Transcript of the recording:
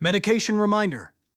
Medication reminder.